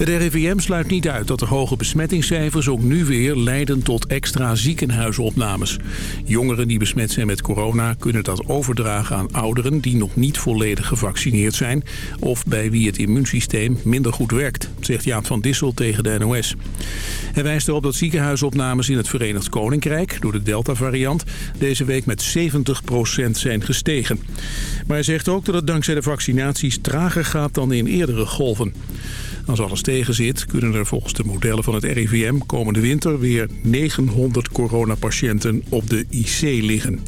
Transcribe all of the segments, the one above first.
Het RIVM sluit niet uit dat de hoge besmettingscijfers ook nu weer leiden tot extra ziekenhuisopnames. Jongeren die besmet zijn met corona kunnen dat overdragen aan ouderen die nog niet volledig gevaccineerd zijn of bij wie het immuunsysteem minder goed werkt, zegt Jaap van Dissel tegen de NOS. Hij wijst erop dat ziekenhuisopnames in het Verenigd Koninkrijk door de Delta-variant deze week met 70% zijn gestegen. Maar hij zegt ook dat het dankzij de vaccinaties trager gaat dan in eerdere golven. Als alles tegenzit kunnen er volgens de modellen van het RIVM komende winter weer 900 coronapatiënten op de IC liggen.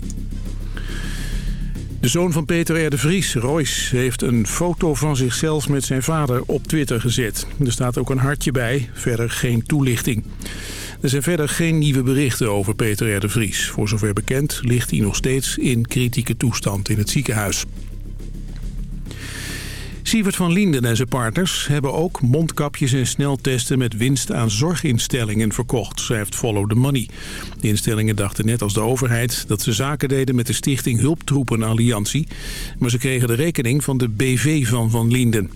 De zoon van Peter R. de Vries, Royce, heeft een foto van zichzelf met zijn vader op Twitter gezet. Er staat ook een hartje bij, verder geen toelichting. Er zijn verder geen nieuwe berichten over Peter R. de Vries. Voor zover bekend ligt hij nog steeds in kritieke toestand in het ziekenhuis. Sievert van Linden en zijn partners hebben ook mondkapjes en sneltesten met winst aan zorginstellingen verkocht, schrijft Follow the Money. De instellingen dachten net als de overheid dat ze zaken deden met de stichting Hulptroepen Alliantie, maar ze kregen de rekening van de BV van Van Linden.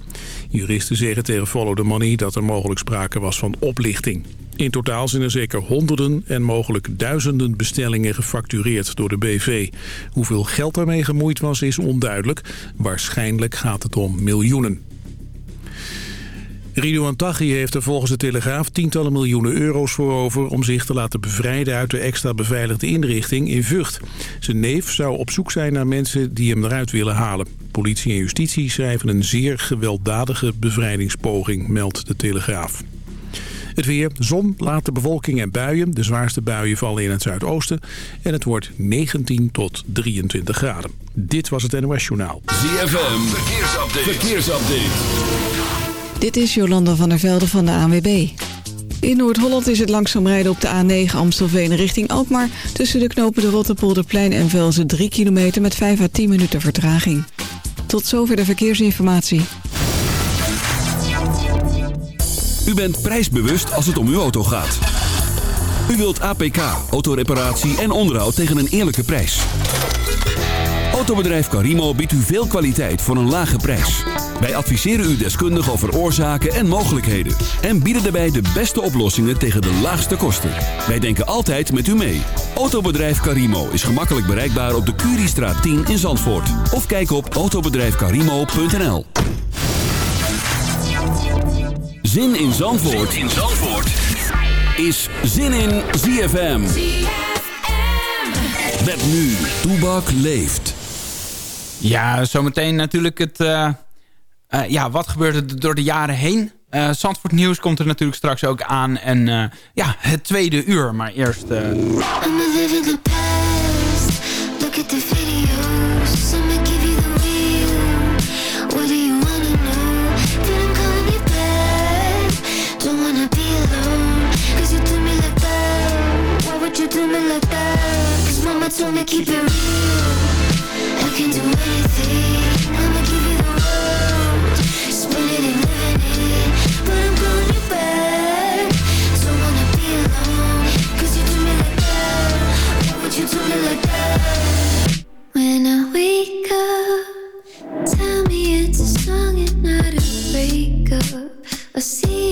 Juristen zeggen tegen Follow the Money dat er mogelijk sprake was van oplichting. In totaal zijn er zeker honderden en mogelijk duizenden bestellingen gefactureerd door de BV. Hoeveel geld daarmee gemoeid was is onduidelijk. Waarschijnlijk gaat het om miljoenen. Ridouan Taghi heeft er volgens de Telegraaf tientallen miljoenen euro's voor over... om zich te laten bevrijden uit de extra beveiligde inrichting in Vught. Zijn neef zou op zoek zijn naar mensen die hem eruit willen halen. Politie en justitie schrijven een zeer gewelddadige bevrijdingspoging, meldt de Telegraaf. Het weer, zon, late bewolking en buien. De zwaarste buien vallen in het zuidoosten. En het wordt 19 tot 23 graden. Dit was het NOS Journaal. ZFM, verkeersupdate. verkeersupdate. Dit is Jolanda van der Velde van de ANWB. In Noord-Holland is het langzaam rijden op de A9 Amstelveen richting Alkmaar... tussen de knopen de Rotterpolderplein en Velzen 3 kilometer met 5 à 10 minuten vertraging. Tot zover de verkeersinformatie. U bent prijsbewust als het om uw auto gaat. U wilt APK, autoreparatie en onderhoud tegen een eerlijke prijs. Autobedrijf Carimo biedt u veel kwaliteit voor een lage prijs. Wij adviseren u deskundig over oorzaken en mogelijkheden. En bieden daarbij de beste oplossingen tegen de laagste kosten. Wij denken altijd met u mee. Autobedrijf Carimo is gemakkelijk bereikbaar op de Curiestraat 10 in Zandvoort. Of kijk op autobedrijfcarimo.nl Zin in Zandvoort, zin in Zandvoort. is Zin in ZFM. Met nu, Toebak leeft. Ja, zometeen natuurlijk het... Uh, uh, ja, wat gebeurde er door de jaren heen? Uh, Zandvoort Nieuws komt er natuurlijk straks ook aan. En ja, het tweede uur. Maar eerst... I see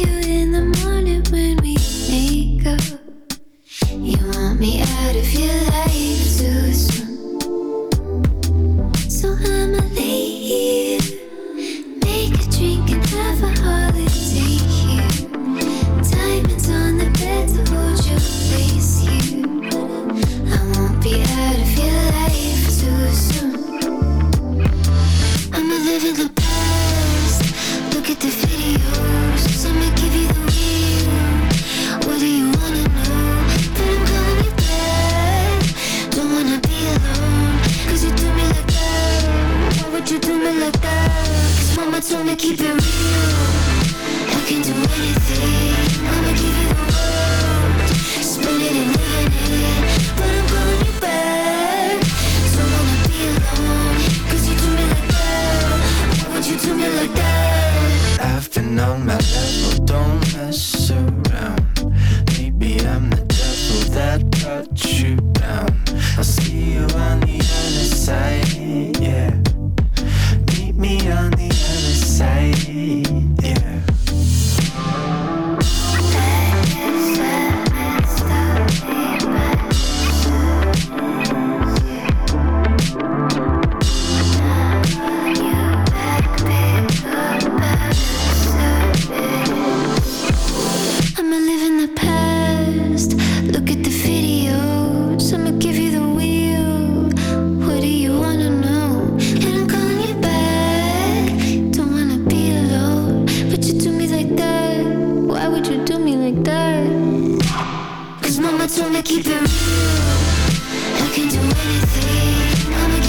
Told me keep I can do anything.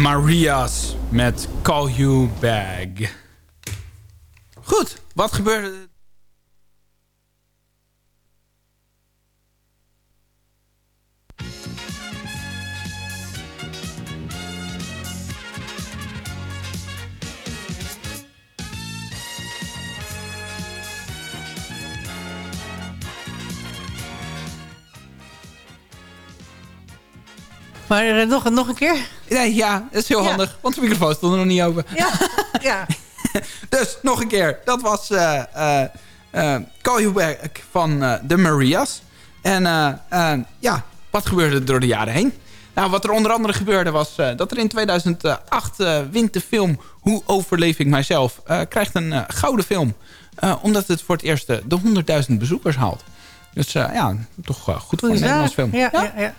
Marias met Call You Bag. Goed, wat gebeurde... Maar eh, nog, nog een keer? Nee, ja, dat is heel Ja. handig, want de microfoon stond er nog niet open. Ja, ja. Dus, nog een keer. Dat was eh, Call You Back van eh, de Marias. En eh, eh, ja, wat gebeurde er door de jaren heen? Nou, wat er onder andere gebeurde was dat er in 2008 eh, wint de film Hoe overleef ik mijzelf? krijgt een gouden film. Omdat het voor het eerst de 100.000 bezoekers haalt. Dus ja, toch goed voor een Nederlands film. Ja, ja. Ja,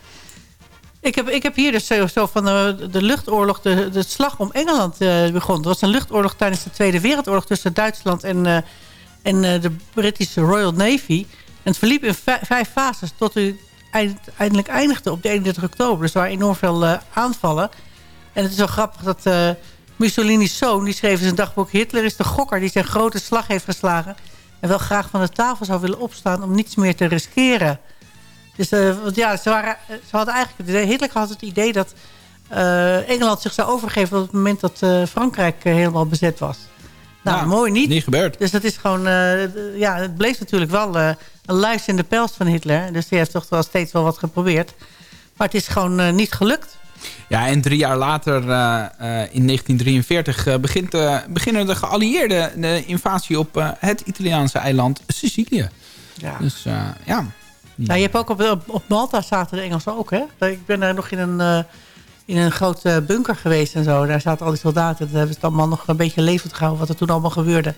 Ik, heb, ik heb hier dus zo, van de, de luchtoorlog, de, de slag om Engeland eh, begonnen. Het was een luchtoorlog tijdens de Tweede Wereldoorlog tussen Duitsland en, eh, en eh, de Britische Royal Navy. En het verliep in vij- vijf fases tot u eind- eindelijk eindigde op de 31 oktober. Dus er waren enorm veel eh, aanvallen. En het is wel grappig dat eh, Mussolini's zoon, die schreef in zijn dagboek... Hitler is de gokker die zijn grote slag heeft geslagen... en wel graag van de tafel zou willen opstaan om niets meer te riskeren. Dus eh, want ja, ze, waren, ze hadden eigenlijk... Hitler had het idee dat eh, Engeland zich zou overgeven... op het moment dat eh, Frankrijk eh, helemaal bezet was. Nou, Ja, mooi niet. Niet gebeurd. Dus dat is gewoon... eh, ja, het bleef natuurlijk wel eh, een luis in de pels van Hitler. Dus die heeft toch wel steeds wel wat geprobeerd. Maar het is gewoon eh, niet gelukt. Ja, en drie jaar later, eh, eh, in 1943, eh, begint, eh, beginnen de geallieerden de invasie op eh, het Italiaanse eiland Sicilië. Ja. Dus eh, ja. Nou, je hebt ook op, Malta zaten de Engelsen ook, hè? Ik ben daar nog in een, eh, in een grote bunker geweest en zo. Daar zaten al die soldaten. Dat hebben ze het allemaal nog een beetje levend gehouden... wat er toen allemaal gebeurde.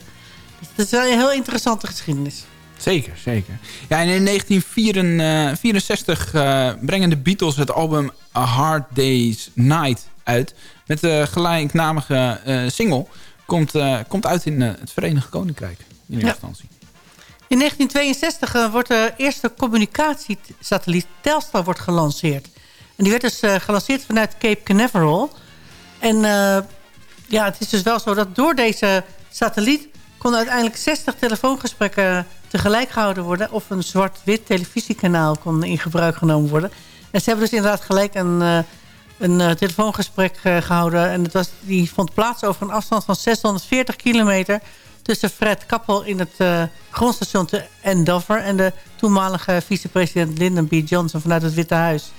Dus het is wel een heel interessante geschiedenis. Zeker, zeker. Ja, en in 1964 eh, brengen de Beatles het album A Hard Day's Night uit. Met de gelijknamige eh, single. Komt, eh, komt uit in eh, het Verenigd Koninkrijk. In eerste Ja. instantie. In 1962 eh, wordt de eerste communicatiesatelliet Telstar wordt gelanceerd. En die werd dus eh, gelanceerd vanuit Cape Canaveral. En eh, ja, het is dus wel zo dat door deze satelliet... konden uiteindelijk 60 telefoongesprekken tegelijk gehouden worden... of een zwart-wit televisiekanaal kon in gebruik genomen worden. En ze hebben dus inderdaad gelijk een, een telefoongesprek eh, gehouden. En het was, die vond plaats over een afstand van 640 kilometer... tussen Fred Kappel in het eh, grondstation te Andover... en de toenmalige vicepresident Lyndon B. Johnson vanuit het Witte Huis.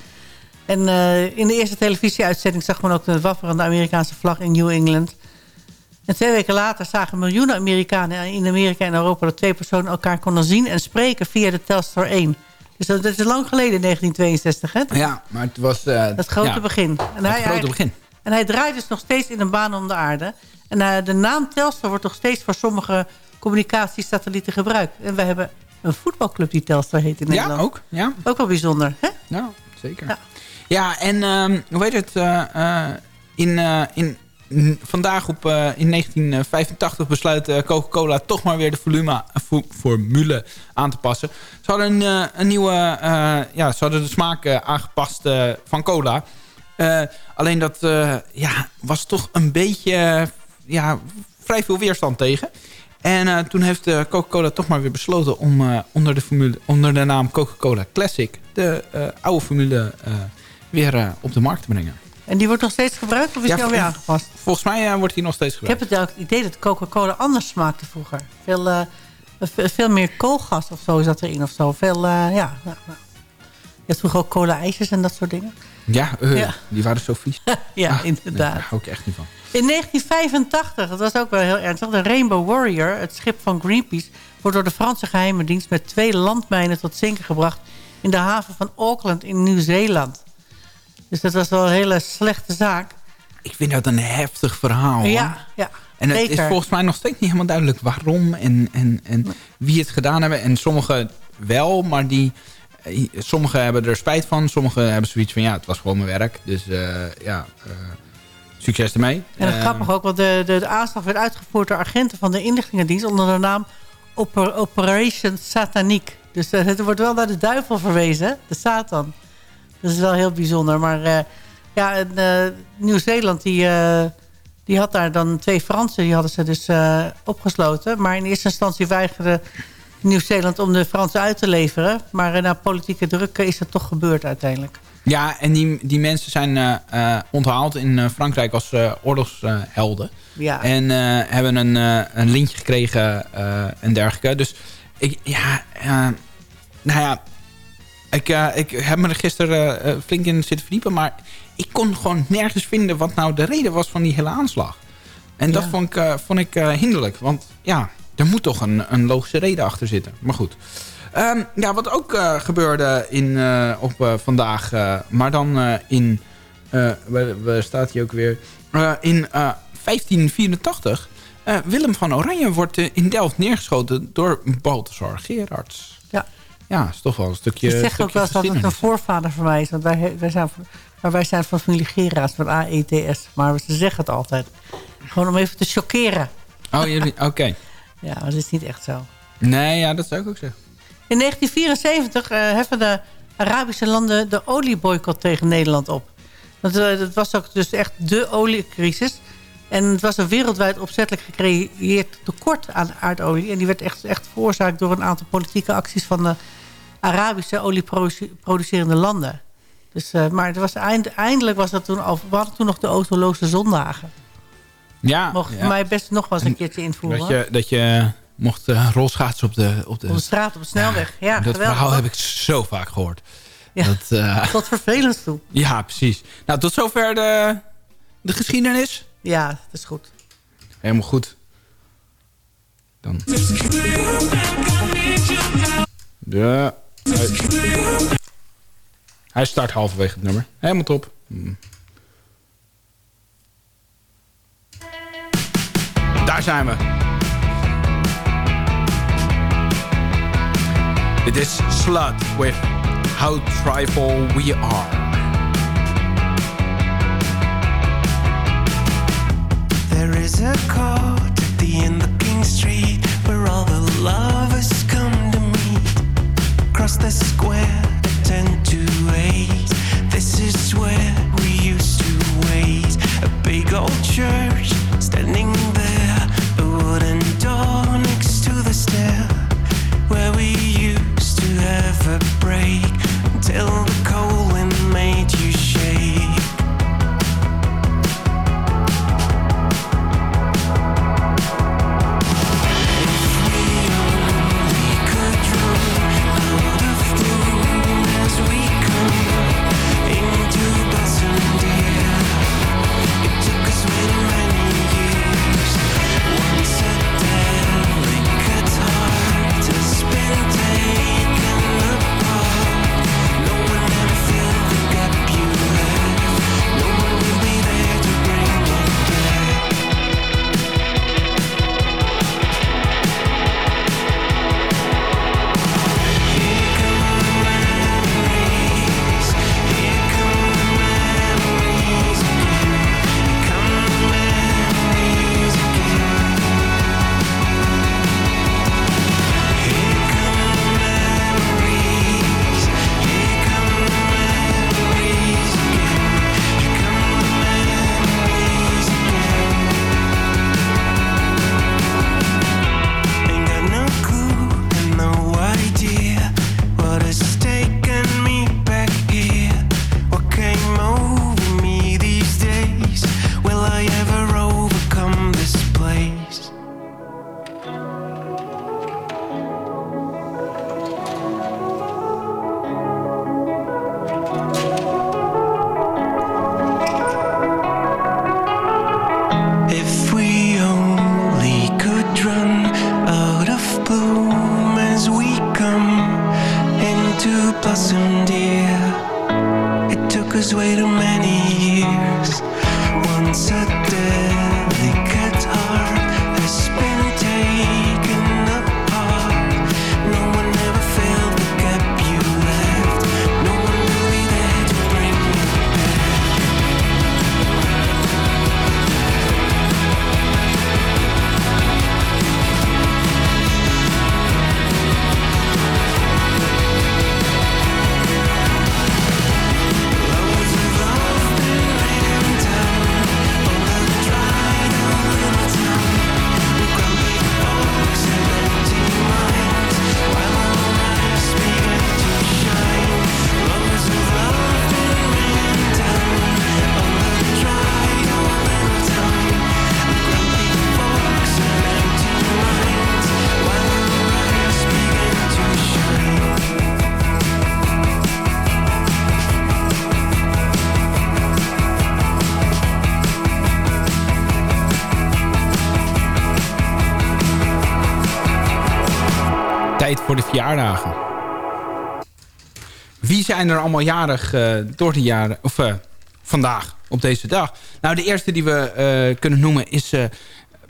En eh, in de eerste televisieuitzending zag men ook de wapperende Amerikaanse vlag in New England. En twee weken later zagen miljoenen Amerikanen in Amerika en Europa... dat twee personen elkaar konden zien en spreken via de Telstar 1. Dus dat, is lang geleden, 1962, hè? Ja, maar het was... eh, Dat grote ja, begin. En Het grote begin. en hij draait dus nog steeds in een baan om de aarde. En eh, de naam Telstar wordt nog steeds voor sommige communicatiesatellieten gebruikt. En we hebben een voetbalclub die Telstar heet in Nederland. Ja, ook. Ja, Ook wel bijzonder, hè? Ja, zeker. Ja. Ja, en ehm, hoe heet het? eh, eh, in, in, vandaag op, in 1985 besluit Coca-Cola toch maar weer de volume, vo- formule aan te passen. Ze hadden een, een nieuwe, ja, ze hadden de smaak aangepast van cola. Alleen dat ja, was toch een beetje, ja, vrij veel weerstand tegen. En eh, toen heeft eh, Coca-Cola toch maar weer besloten om eh, onder, de formule, onder de naam Coca-Cola Classic de oude formule weer op de markt te brengen. En die wordt nog steeds gebruikt of is Ja, die alweer aangepast? Volgens mij wordt die nog steeds Ik heb gebruikt. het idee dat Coca-Cola anders smaakte vroeger. Veel, ve- veel meer koolgas of zo zat erin of zo. Veel, ja. Ja, ja. Je had vroeger ook cola-ijsjes en dat soort dingen. Ja, eh, Ja. die waren zo vies. Ja, Ah, nee, inderdaad. daar hou ik echt niet van. In 1985, dat was ook wel heel ernstig... de Rainbow Warrior, het schip van Greenpeace... wordt door de Franse geheime dienst met twee landmijnen tot zinken gebracht... in de haven van Auckland in Nieuw-Zeeland. Dus dat was wel een hele slechte zaak. Ik vind dat een heftig verhaal. hoor. Ja, ja, En het is volgens mij nog steeds niet helemaal duidelijk waarom en, en, en wie het gedaan hebben. En sommigen wel, maar die, sommigen hebben er spijt van. Sommigen hebben zoiets van, ja, het was gewoon mijn werk. Dus eh, ja, eh, succes ermee. En Eh, grappig ook, want de, de, de aanslag werd uitgevoerd door agenten van de inlichtingendienst... onder de naam Oper- Operation Satanique. Dus eh, het wordt wel naar de duivel verwezen, de Satan. Dat is wel heel bijzonder. Maar eh, Ja, eh, Nieuw-Zeeland die, eh, die had daar dan twee Fransen. Die hadden ze dus eh, opgesloten. Maar in eerste instantie weigerde Nieuw-Zeeland om de Fransen uit te leveren. Maar na politieke druk is het toch gebeurd uiteindelijk. Ja, en die, die mensen zijn eh, eh, onthaald in eh, Frankrijk als eh, oorlogshelden. Ja. En eh, hebben een, eh, een lintje gekregen eh, en dergelijke. Dus ik, ja, eh, nou ja, ik, eh, ik heb me er gisteren eh, flink in zitten verdiepen. Maar ik kon gewoon nergens vinden wat nou de reden was van die hele aanslag. En dat Ja. vond ik, eh, vond ik eh, hinderlijk. Want ja, er moet toch een, een logische reden achter zitten. Maar goed. Ehm, ja, wat ook eh, gebeurde in, eh, op eh, vandaag, maar dan in, waar, staat hij ook weer? In eh, 1584, eh, Willem van Oranje wordt in Delft neergeschoten door Balthasar Gerards. Ja. Ja, is toch wel een stukje Je zegt ook wel eens dat het een voorvader van mij is. Want wij, wij, zijn, maar wij zijn van familie Geraas, van AETS. Maar ze zeggen het altijd. Gewoon om even te chockeren. Oh, jullie, oké. Ja, maar dat is niet echt zo. Nee, ja, dat zou ik ook zeggen. In 1974 eh, heffen de Arabische landen de olieboycott tegen Nederland op. Dat, eh, dat was ook dus echt de oliecrisis. En het was een wereldwijd opzettelijk gecreëerd tekort aan aardolie. En die werd echt, echt veroorzaakt door een aantal politieke acties van de Arabische olieproducerende landen. Dus, eh, maar het was eind, eindelijk was dat toen al. We hadden toen nog de autoloze zondagen. Ja, Mocht ja. mij best nog wel eens een keertje invoeren. dat, je, dat je mocht eh, rolschaatsen op de, op de, Op de straat, op de snelweg. Ja, dat geweldig. verhaal heb ik zo vaak gehoord. Ja. Dat, eh, Tot vervelend toe. ja, precies. Nou, tot zover de, de geschiedenis. Ja, dat is goed. Helemaal goed. Dan. Ja. Hij, hij start halverwege het nummer. Helemaal top. Hmm. Daar zijn we. Dit is Slut with How Tribal We Are. There is a court at the end of King Street where all the lovers come to meet. Across the square, ten to eight. This is where we used to wait. A big old church standing there, next to the stair. Where we used to have a break until tijd voor de verjaardagen. Wie zijn er allemaal jarig eh, door de jaren... Of eh, vandaag, op deze dag? Nou, de eerste die we eh, kunnen noemen is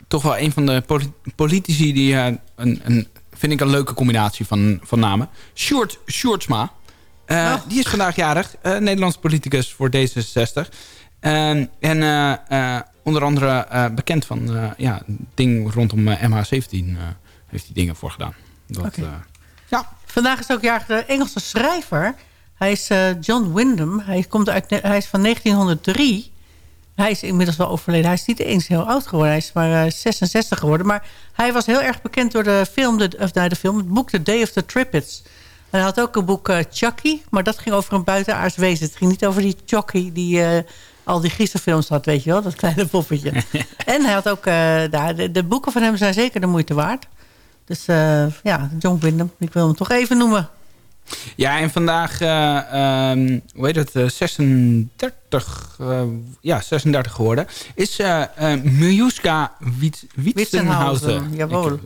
toch wel een van de poli- politici... die een, een, vind ik een leuke combinatie van, van namen. Sjoerd Sjoerdsma. Eh, Die is vandaag jarig. Nederlands politicus voor D66. En, en onder andere bekend van ja, ding rondom eh, MH17 eh, heeft hij dingen voor gedaan. Dat, Oké. eh, ja, Vandaag is ook jarig de Engelse schrijver. Hij is eh, John Wyndham. Hij, komt uit, hij is van 1903. Hij is inmiddels wel overleden. Hij is niet eens heel oud geworden. Hij is maar eh, 66 geworden. Maar hij was heel erg bekend door de film, de, of, nou, de film, het boek The Day of the Trippids. En hij had ook een boek eh, Chucky. Maar dat ging over een buitenaards wezen. Het ging niet over die Chucky die eh, al die Griezelfilms had, weet je wel. Dat kleine poppetje. en hij had ook... eh, de, de boeken van hem zijn zeker de moeite waard. Dus eh, ja, John Wyndham. Ik wil hem toch even noemen. Ja, en vandaag, eh, ehm, hoe heet het, eh, 36, eh, ja, 36 geworden, is uh, Miljuska Wiet- jawel. Ik,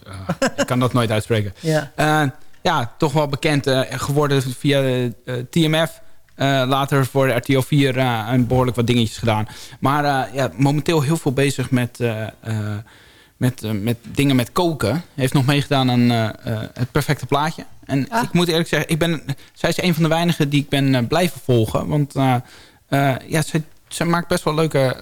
ik kan dat nooit uitspreken. Ja. Ja, toch wel bekend geworden via TMF. Later voor de RTL 4 eh, een behoorlijk wat dingetjes gedaan. Maar ja, momenteel heel veel bezig met, met, eh, met dingen met koken. Heeft nog meegedaan aan eh, eh, het perfecte plaatje. En Ah. ik moet eerlijk zeggen, ik ben, zij is een van de weinigen die ik ben blijven volgen. Want eh, ja, zij, zij maakt best wel leuke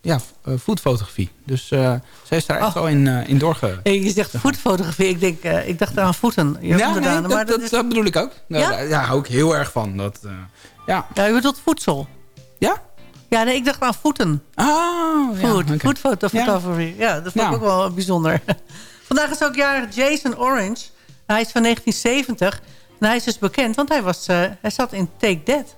ja, foodfotografie. Dus zij is daar echt Oh. wel in, in doorge... Hey, je zegt voetfotografie. Ik, denk, ik dacht aan voeten. Je Ja, nee, dat, maar dat, dat is, dat bedoel ik ook. Ja? Daar, daar hou ik heel erg van. Dat, ja. ja, je bedoelt voedsel. Ja? Ja, nee, ik dacht aan voeten. Oh, ja. Food, oké. foodfotografie. Ja. dat vond ik Ja. ook wel bijzonder. Vandaag is ook jarig Jason Orange. Hij is van 1970. En hij is dus bekend, want hij, was, eh, hij zat in Take That.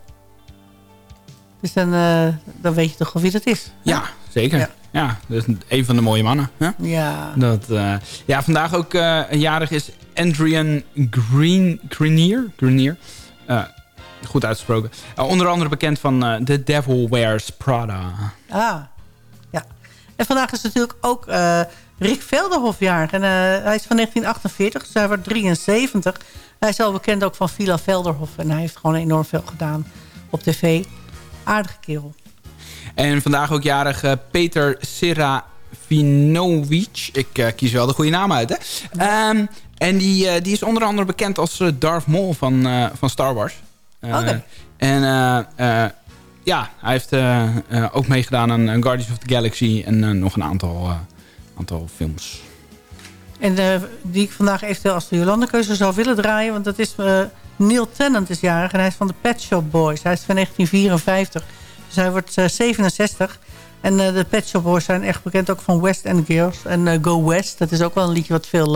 Dus dan, eh, dan weet je toch wel wie dat is. Ja, zeker. Ja. Ja. dat is een van de mooie mannen. Hè? Ja. Dat, eh, ja, vandaag ook jarig is Adrian Green, Grenier. Grenier. Goed uitgesproken. Eh, onder andere bekend van eh, The Devil Wears Prada. Ah, ja. En vandaag is natuurlijk ook eh, Rick Velderhof jarig. En, hij is van 1948, dus hij wordt 73. Hij is al bekend ook van Villa Velderhof. En hij heeft gewoon enorm veel gedaan op tv. Aardige kerel. En vandaag ook jarig Peter Serafinovic. Ik kies wel de goede naam uit, hè? Ehm, en die, die is onder andere bekend als Darth Maul van, van Star Wars. Eh, Oké. En eh, eh, ja, hij heeft ook meegedaan aan Guardians of the Galaxy... en nog een aantal, aantal films. En die ik vandaag eventueel als de Jolandekeuze zou willen draaien. Want dat is Neil Tennant is jarig. En hij is van de Pet Shop Boys. Hij is van 1954. Dus hij wordt eh, 67. En de Pet Shop Boys zijn echt bekend ook van West End Girls. En Go West. Dat is ook wel een liedje wat veel...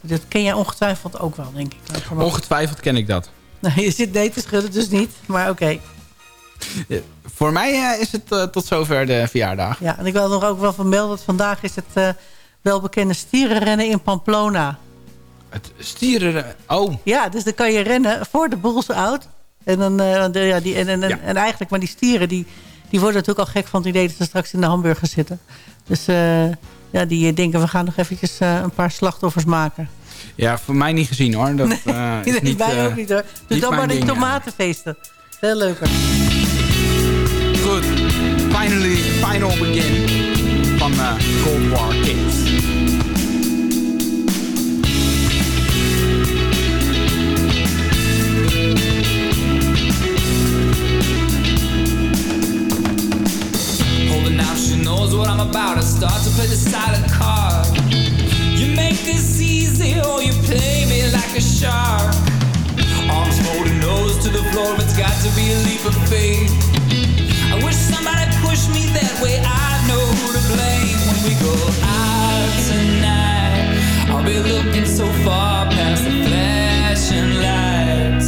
dat ken jij ongetwijfeld ook wel, denk ik. Ongetwijfeld ken ik dat. Nee, je zit nee te schudden, dus niet. Maar oké. Eh, Voor mij eh, is het eh, tot zover de verjaardag. Ja, en ik wil nog ook wel vermelden dat vandaag is het eh, welbekende stierenrennen in Pamplona. Het stieren... Oh, Ja, dus dan kan je rennen voor de Bulls out. En, dan, de, ja, die, en, en, en, Ja. en eigenlijk, maar die stieren, die, die worden natuurlijk al gek van het idee dat ze straks in de hamburger zitten. Dus ja, die denken, we gaan nog eventjes een paar slachtoffers maken. Ja, voor mij niet gezien hoor. Dat eh, is Nee, niet, wij eh, ook niet hoor. Dus niet dan maar ja. tomatenfeesten. Veel leuker. Goed. Finally, final begin van eh, Cold War Kids. Holding out, she knows what I'm about. I start to play the silent card. This easy, or you play me like a shark. Arms folded, nose to the floor, it's got to be a leap of faith. I wish somebody pushed me that way. I know who to blame when we go out tonight. I'll be looking so far past the flashing lights.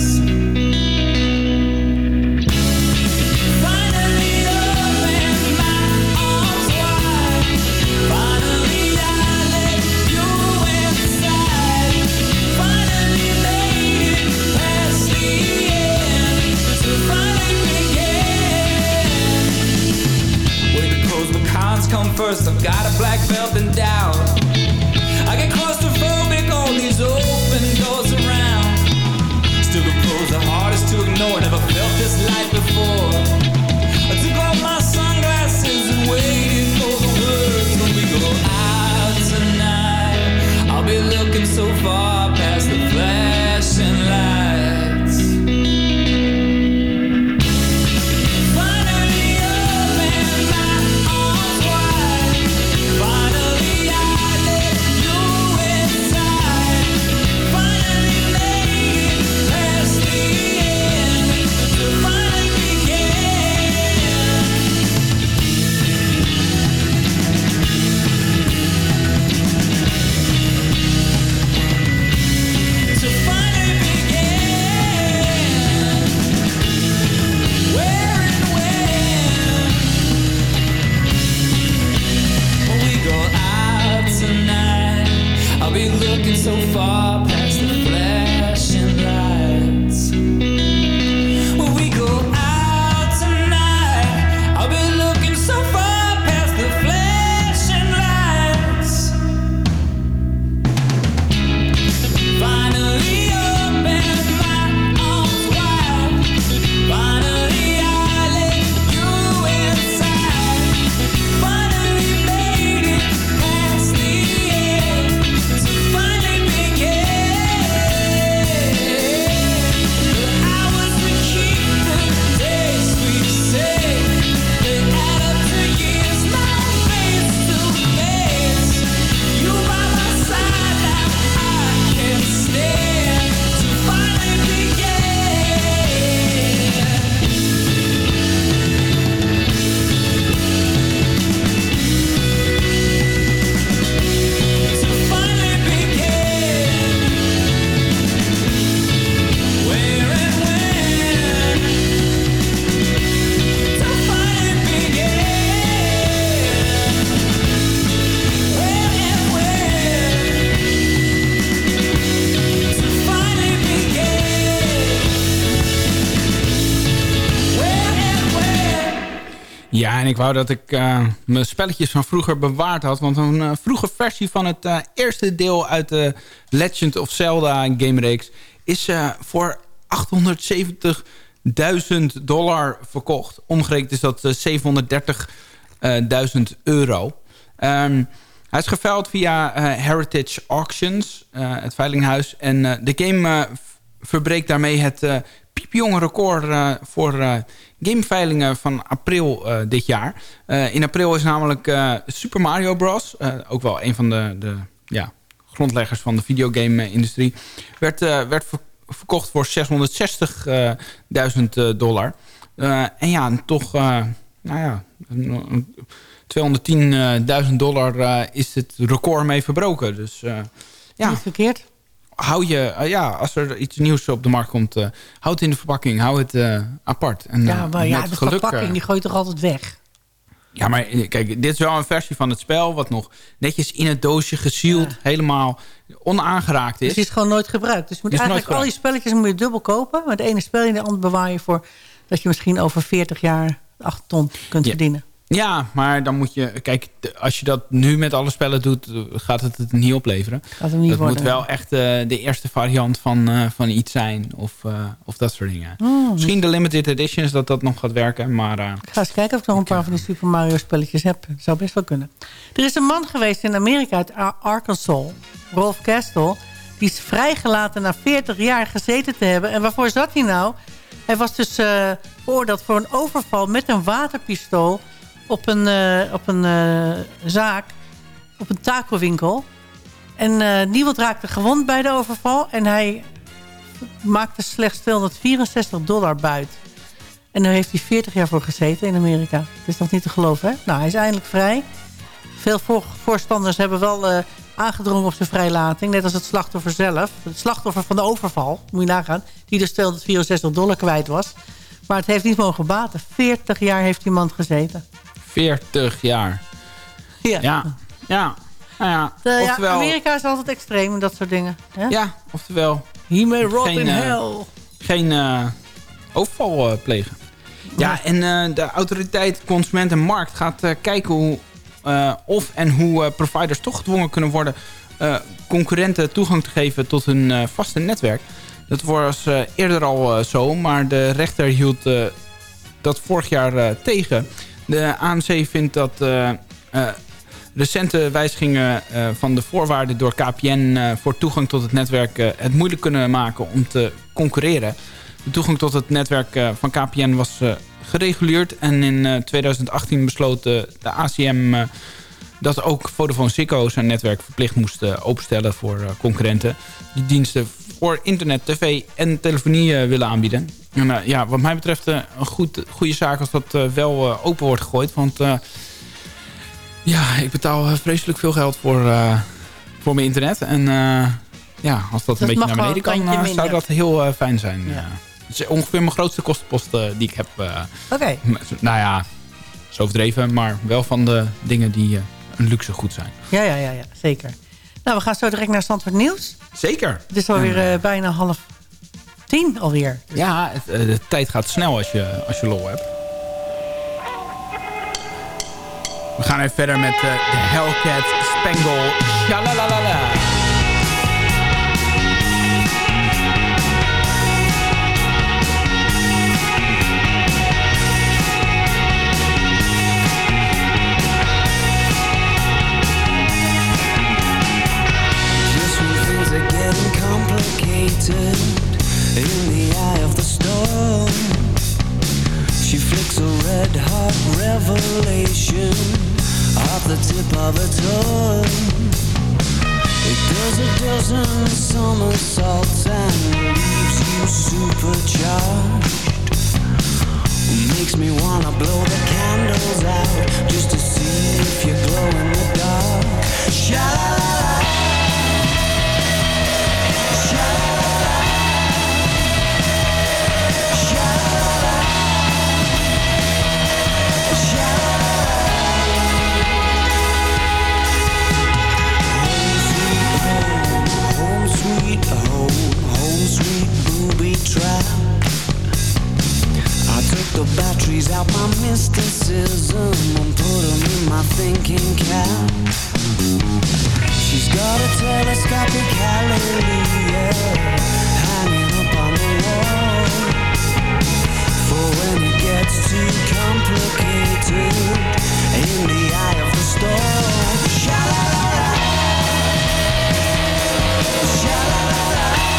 first I've got a black belt and down I get claustrophobic all these open doors around. Still the pros are hardest to ignore. Never felt this light before. I took off my sunglasses and waited for the words. When we go out tonight I'll be looking so far past dat ik eh, mijn spelletjes van vroeger bewaard had. Want een uh, vroege versie van het uh, eerste deel uit de Legend of Zelda gamereeks... is voor 870.000 dollar verkocht. Omgerekend is dat 730.000 euro. Um, hij is geveild via Heritage Auctions, het veilinghuis. En de game verbreekt daarmee het piepjonge record voor gameveilingen van april uh, dit jaar. Uh, in april is namelijk uh, Super Mario Bros. ook wel een van de, de ja, grondleggers van de videogame-industrie. Werd, werd ver verkocht voor 660.000 dollar. en ja, toch, nou ja, 210.000 dollar is het record mee verbroken. Dus ja. Niet verkeerd hou je, uh, ja, als er iets nieuws op de markt komt, uh, houd het in de verpakking, hou het uh, apart. En, ja, maar ja, de geluk, verpakking die gooi je toch altijd weg? Ja, maar kijk, dit is wel een versie van het spel... wat nog netjes in het doosje gesield, ja. helemaal onaangeraakt is. Dus het is gewoon nooit gebruikt. Dus je moet is eigenlijk al je spelletjes moet je dubbel kopen. Maar het ene spel in de ander bewaar je voor... dat je misschien over 40 jaar 8 ton kunt ja. verdienen. Ja, maar dan moet je... Kijk, als je dat nu met alle spellen doet... gaat het het niet opleveren. Gaat het niet worden. moet wel echt uh, de eerste variant van, uh, van iets zijn. Of, uh, of dat soort dingen. Oh, Misschien de limited editions dat dat nog gaat werken. Maar, ik ga eens kijken of ik nog een paar van die Super Mario spelletjes heb. Dat zou best wel kunnen. Er is een man geweest in Amerika uit Arkansas. Rolf Castle. Die is vrijgelaten na 40 jaar gezeten te hebben. En waarvoor zat hij nou? Hij was dus veroordeeld voor een overval met een waterpistool op een, uh, op een uh, zaak, op een takelwinkel. En uh, niemand raakte gewond bij de overval. En hij maakte slechts 264 dollar buit. En daar heeft hij 40 jaar voor gezeten in Amerika. Het is nog niet te geloven, hè? Nou, hij is eindelijk vrij. Veel voor, voorstanders hebben wel aangedrongen op zijn vrijlating. Net als het slachtoffer zelf. Het slachtoffer van de overval, moet je nagaan. Die dus 264 dollar kwijt was. Maar het heeft niet mogen baten. 40 jaar heeft die man gezeten. 40 jaar. Ja. Ja. Ja. Nou ja, De, oftewel, ja, Amerika is altijd extreem in dat soort dingen. Hè? Ja, oftewel... May rot geen, in uh, hell. Geen uh, overval plegen. Ja, en de autoriteit Consument en Markt gaat kijken hoe, of en hoe providers toch gedwongen kunnen worden... concurrenten toegang te geven tot hun vaste netwerk. Dat was eerder al zo, maar de rechter hield dat vorig jaar tegen... De ANC vindt dat uh, uh, recente wijzigingen uh, van de voorwaarden door KPN voor toegang tot het netwerk het moeilijk kunnen maken om te concurreren. De toegang tot het netwerk van KPN was gereguleerd en in 2018 besloot de ACM dat ook Vodafone zijn netwerk verplicht moest openstellen voor concurrenten. Die diensten voor internet, tv en telefonie willen aanbieden. Ja, wat mij betreft uh, een goed, goede zaak als dat uh, wel open wordt gegooid. Want ja, ik betaal vreselijk veel geld voor, voor mijn internet. En ja, als dat, dat een beetje naar beneden kan, zou dat heel fijn zijn. Ja. Het is ongeveer mijn grootste kostenpost die ik heb. Oké. Okay. Nou ja, zo overdreven, maar wel van de dingen die een luxe goed zijn. Ja, ja, ja, ja, zeker. Nou, we gaan zo direct naar Zandvoort Nieuws. Zeker. Het is alweer en, bijna half tien alweer. Dus. Ja, het, de tijd gaat snel als je, als je lol hebt. We gaan even verder met uh, de Hellcat Spangle. Shalalalala. Just when things are getting complicated in the eye of the storm. She flicks a red hot revelation off the tip of her tongue. It does a dozen somersaults and leaves you. Makes me wanna blow the candles out just to see if you glow in the dark. Sha-la-la-la. sweet booby trap. I took the battery Squeeze out my mysticism and put 'em in my thinking cap. She's got a telescopic hallelujah hanging up on the wall. For when it gets too complicated in the eye of the storm. Sha-la-la-la. Sha-la-la-la. Sha-la-la-la.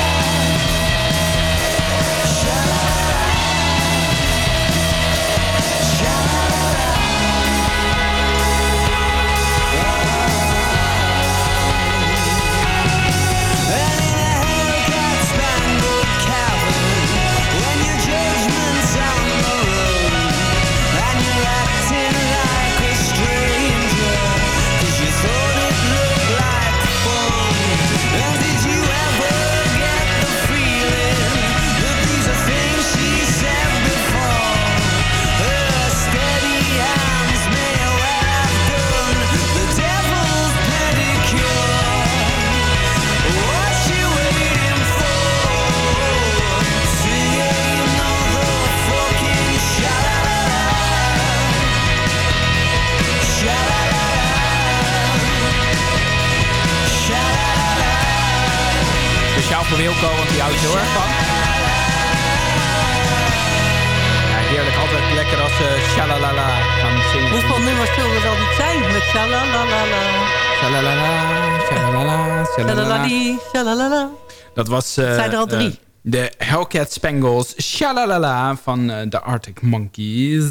Dat was... eh, zijn er al drie. eh, de Hellcat Spangles Shalalala van eh, de Arctic Monkeys.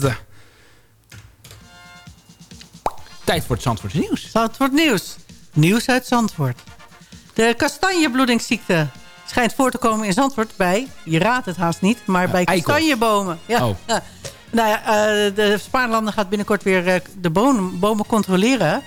Tijd voor het Zandvoortse nieuws. Zandvoort nieuws. Nieuws uit Zandvoort. De kastanjebloedingsziekte schijnt voor te komen in Zandvoort bij, je raadt het haast niet, maar bij kastanjebomen. Ja. Oh. ja. Nou ja, eh, de Spaarlanden gaat binnenkort weer eh, de bomen, bomen controleren.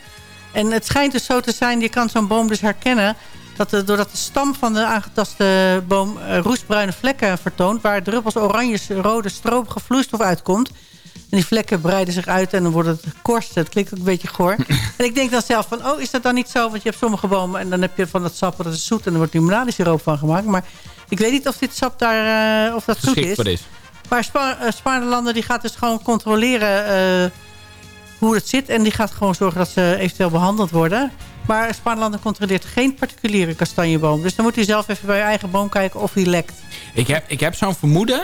En het schijnt dus zo te zijn, je kan zo'n boom dus herkennen... Dat de, doordat de stam van de aangetaste boom eh, roestbruine vlekken vertoont... waar druppels oranje, rode stroopige vloeistof uitkomt... En die vlekken breiden zich uit en dan wordt het korsten. Het klinkt ook een beetje goor. en ik denk dan zelf van, oh, is dat dan niet zo? Want je hebt sommige bomen en dan heb je van dat sap, dat is zoet... en er wordt limonadesiroop van gemaakt. Maar ik weet niet of dit sap daar, eh, of dat zoet is. dit. Maar Spa eh, Spaarlanden die gaat dus gewoon controleren eh, hoe het zit. En die gaat gewoon zorgen dat ze eventueel behandeld worden. Maar Spaarlanden controleert geen particuliere kastanjeboom. Dus dan moet u zelf even bij uw eigen boom kijken of hij lekt. Ik heb, ik heb zo'n vermoeden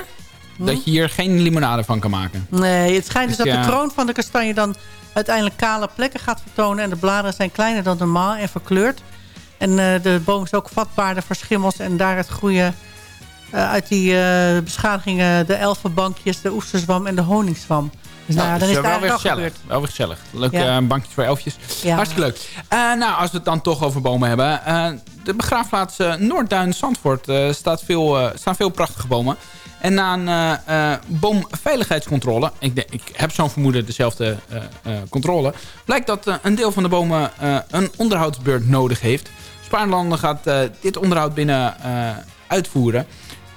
Hm? dat je hier geen limonade van kan maken. Nee, het schijnt dus Dus dat ja. de kroon van de kastanje dan uiteindelijk kale plekken gaat vertonen. En de bladeren zijn kleiner dan normaal en verkleurd. En eh, de boom is ook vatbaarder voor schimmels. En daaruit groeien eh, uit die eh, beschadigingen de elfenbankjes, de oesterzwam en de honingswam. Dus nou, dan is wel eigenlijk al gezellig. Wel weer gezellig. Leuk Ja. eh, bankjes voor elfjes. Ja. Hartstikke leuk. Eh, nou, als we het dan toch over bomen hebben. eh, de begraafplaats eh, Noordduin-Zandvoort eh, staat veel, eh, staan veel prachtige bomen. En na een eh, eh, boomveiligheidscontrole, ik, denk- ik heb zo'n vermoeden dezelfde eh, eh, controle, blijkt dat eh, een deel van de bomen eh, een onderhoudsbeurt nodig heeft. Spaarlanden gaat eh, dit onderhoud binnen eh, uitvoeren.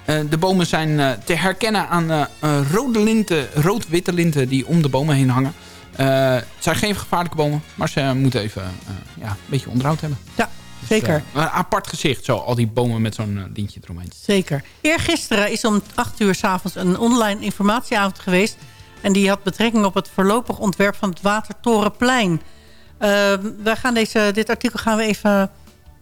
Eh, de bomen zijn eh, te herkennen aan eh, rode linten, rood-witte linten die om de bomen heen hangen. Het zijn geen gevaarlijke bomen, maar ze moeten even ja, een beetje onderhoud hebben. Ja, Dus, zeker. een apart gezicht, zo al die bomen met zo'n eh, lintje eromheen. Zeker. Eergisteren is om 8 uur s'avonds een online informatieavond geweest. En die had betrekking op het voorlopig ontwerp van het Watertorenplein. Uh, wij gaan deze, dit artikel gaan we even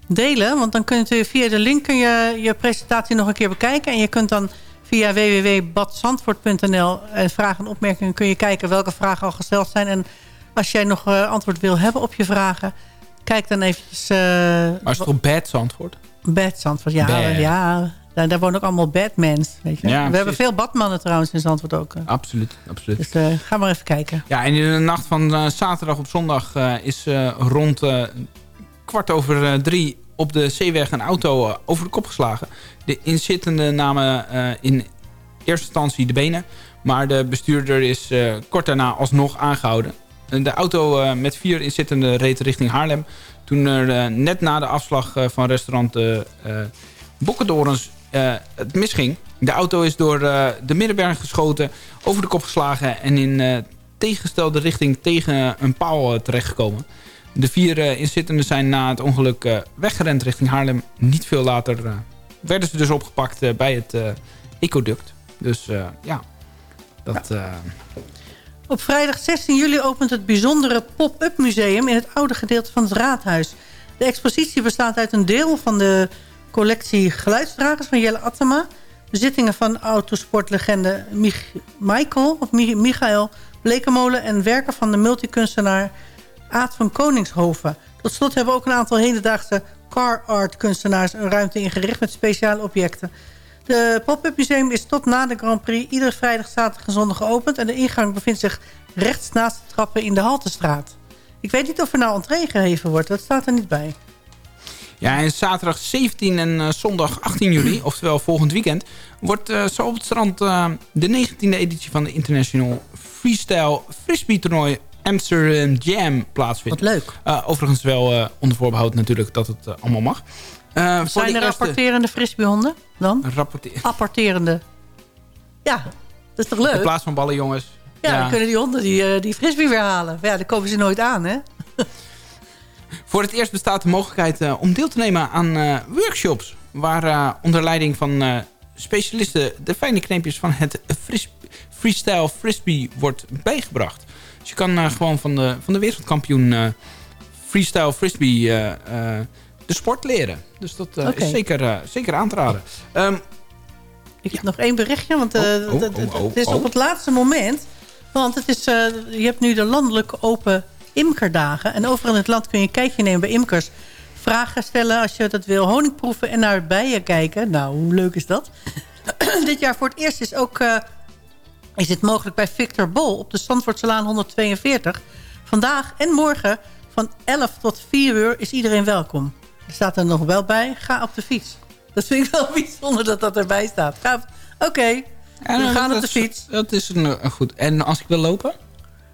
delen. Want dan kunt u via de link kun je je presentatie nog een keer bekijken. En je kunt dan via www.badzandvoort.nl en vragen en opmerkingen kun je kijken welke vragen al gesteld zijn. En als jij nog eh, antwoord wil hebben op je vragen, kijk dan eventjes... eh, Maar is het toch bad Zandvoort? Bad Zandvoort, ja. Bad. ja daar, daar wonen ook allemaal Batmans. Weet je? Ja, We hebben veel Batmannen trouwens in Zandvoort ook. eh. Absoluut, absoluut. Dus eh, ga maar even kijken. Ja, en in de nacht van eh, zaterdag op zondag eh, is eh, rond eh, kwart over eh, drie op de zeeweg een auto eh, over de kop geslagen. De inzittenden namen eh, in eerste instantie de benen. Maar de bestuurder is kort daarna alsnog aangehouden. En De auto met vier inzittenden reed richting Haarlem. Toen er net na de afslag van restaurant eh, Bokkendorens eh, het misging. De auto is door de middenberg geschoten, over de kop geslagen... en in eh, tegengestelde richting tegen een paal terechtgekomen. De vier eh, inzittenden zijn na het ongeluk eh, weggerend richting Haarlem. Niet veel later eh, werden ze dus opgepakt bij het eh, ecoduct. Dus eh, ja, Dat, eh, Op vrijdag 16 juli opent het bijzondere pop-up museum... in het oude gedeelte van het raadhuis. De expositie bestaat uit een deel van de collectie geluidsdragers van Jelle Attema... bezittingen van autosportlegende Mich Michael, of Mi- Michael Blekemolen... en werken van de multikunstenaar Aad van Koningshoven. Tot slot hebben ook een aantal hedendaagse car art kunstenaars... een ruimte ingericht met speciale objecten. De pop-up museum is tot na de Grand Prix... iedere vrijdag, zaterdag en zondag geopend... en de ingang bevindt zich rechts naast de trappen in de Haltestraat. Ik weet niet of er nou entree gegeven wordt. Dat staat er niet bij. Ja, en zaterdag 17 en eh, zondag 18 juli, oftewel volgend weekend... wordt eh, zo op het strand eh, de 19e editie van de International Freestyle Frisbee Toernooi Amsterdam Jam plaatsvindt. Wat leuk. Eh, overigens wel eh, onder voorbehoud natuurlijk dat het eh, allemaal mag. Zijn er rapporterende frisbeehonden dan? Rapporteer. Apporterende. Ja, dat is toch leuk? In plaats van ballen, jongens. Ja, dan kunnen die honden die, die frisbee weer halen. Maar ja, dan komen ze nooit aan, hè? Voor het eerst bestaat de mogelijkheid om deel te nemen aan workshops. Waar onder leiding van specialisten de fijne kneepjes van het fris- freestyle frisbee wordt bijgebracht. Dus je kan eh, gewoon van de, van de wereldkampioen eh, freestyle frisbee eh, de sport leren. Dus dat is zeker, zeker aan te raden. Ehm, Ik heb nog één berichtje, want Oh, oh, oh, het is op het laatste moment. Want het is, je hebt nu de landelijke open imkerdagen. En overal in het land kun je een kijkje nemen bij imkers. Vragen stellen als je dat wil. Honing proeven en naar bijen kijken. Nou, hoe leuk is dat? Dit jaar voor het eerst is ook... is dit mogelijk bij Victor Bol op de Zandvoortselaan 142. Vandaag en morgen van 11 tot 4 uur is iedereen welkom. Er staat er nog wel bij, ga op de fiets. Dat vind ik wel bijzonder dat dat erbij staat. Oké, we eh, gaan op de is- fiets. Dat is een, een goed. En als ik wil lopen?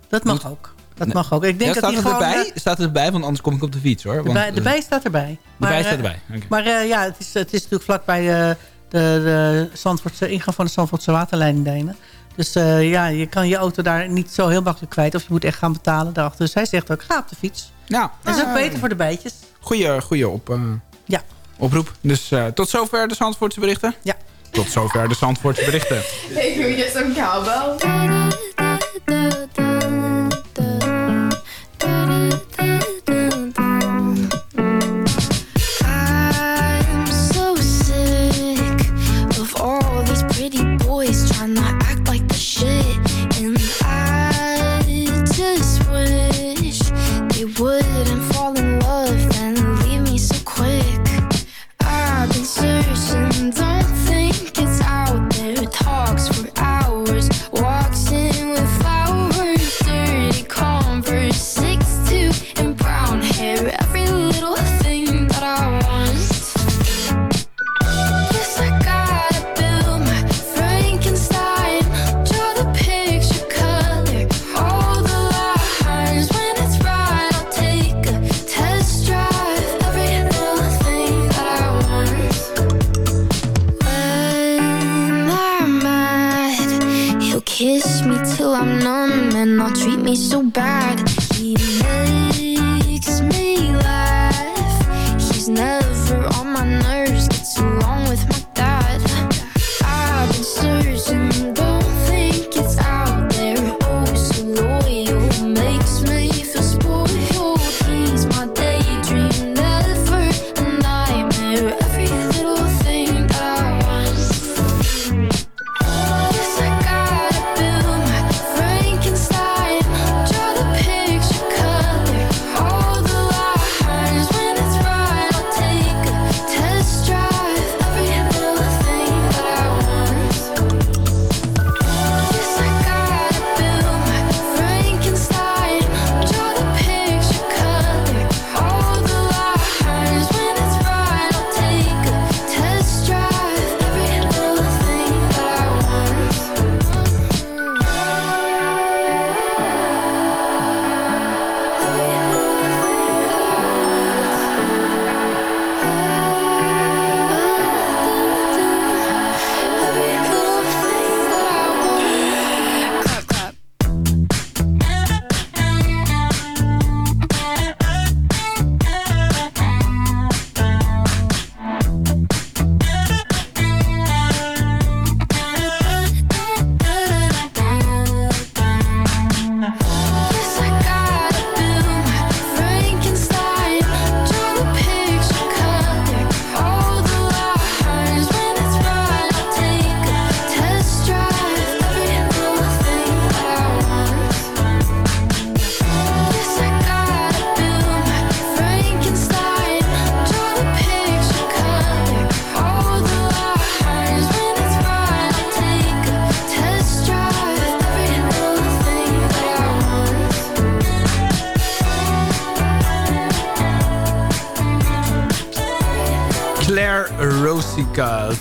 Dat mag ook. Dat Nee. mag ook. Ik denk Ja, dat staat, het erbij? eh, staat het erbij? Want anders kom ik op de fiets hoor. Want, erbij, eh, erbij staat erbij. erbij eh, staat erbij. Maar eh, ja, het is, het is natuurlijk vlakbij de, de, de ingang van de Zandvoortse waterleidingdijnen. Dus eh, ja, je kan je auto daar niet zo heel makkelijk kwijt. Of je moet echt gaan betalen daarachter. Dus hij zegt ook, ga op de fiets. Nou, Dat is ook beter voor de bijtjes. Goeie, goeie op, eh, Ja. oproep. Dus eh, tot zover de Zandvoortse berichten? Ja. Tot zover de Zandvoortse berichten. Hey, doe je zo'n cowbell?